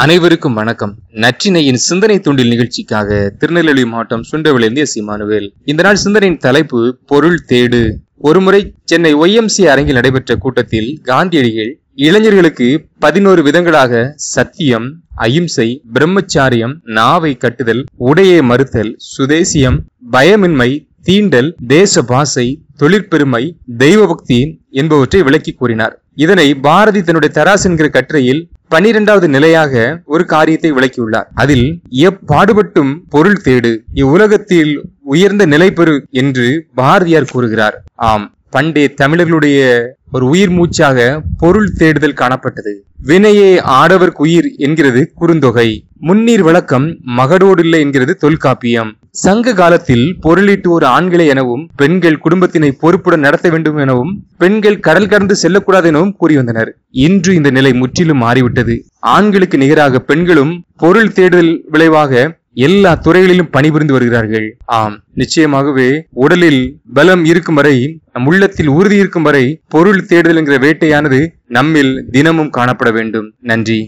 அனைவருக்கும் வணக்கம். நற்றினையின் சிந்தனை தூண்டில் நிகழ்ச்சிக்காக திருநெல்வேலி மாவட்டம் சுண்டவிலிருந்து எஸ் இமானுவேல் இந்த நாள் சிந்தனையின் தலைப்பு பொருள் தேடு. ஒருமுறை சென்னை ஒய்எம்சி அரங்கில் நடைபெற்ற கூட்டத்தில் காந்தியடிகள் இளைஞர்களுக்கு பதினோரு விதங்களாக சத்தியம் அகிம்சை பிரம்மச்சாரியம் நாவை கட்டுதல் உடையை மறுத்தல் சுதேசியம் பயமின்மை தீண்டல் தேச பாசை தொழிற்பெருமை தெய்வ பக்தி என்பவற்றை விளக்கி கூறினார். இதனை பாரதி தன்னுடைய தராஸ் என்கிற கட்டுரையில் பனிரெண்டாவது நிலையாக ஒரு காரியத்தை விளக்கியுள்ளார். அதில் எப்பாடுபட்டும் பொருள் தேடு இவ்வுலகத்தில் உயர்ந்த நிலை பெறு என்று பாரதியார் கூறுகிறார். ஆம் பண்டைய தமிழர்களுடைய ஒரு உயிர் மூச்சாக பொருள் தேடுதல் காணப்பட்டது. வினையே ஆடவர்க்கு உயிர் என்கிறது குறுந்தொகை. முன்னீர் விளக்கம் மகடோடில்லை என்கிறது தொல்காப்பியம். சங்க காலத்தில் பொருளீட்டுவோர் ஆண்களை எனவும் பெண்கள் குடும்பத்தினை பொறுப்புடன் நடத்த வேண்டும் எனவும் பெண்கள் கடல் கடந்து செல்லக்கூடாது எனவும் கூறி வந்தனர். இன்று இந்த நிலை முற்றிலும் மாறிவிட்டது. ஆண்களுக்கு நிகராக பெண்களும் பொருள் தேடுதல் விளைவாக எல்லா துறைகளிலும் பணிபுரிந்து வருகிறார்கள். ஆம் நிச்சயமாகவே உடலில் பலம் இருக்கும் வரை நம் உள்ளத்தில் உறுதி இருக்கும் வரை பொருள் தேடுதல் என்கிற வேட்டையானது நம்மில் தினமும் காணப்பட வேண்டும். நன்றி.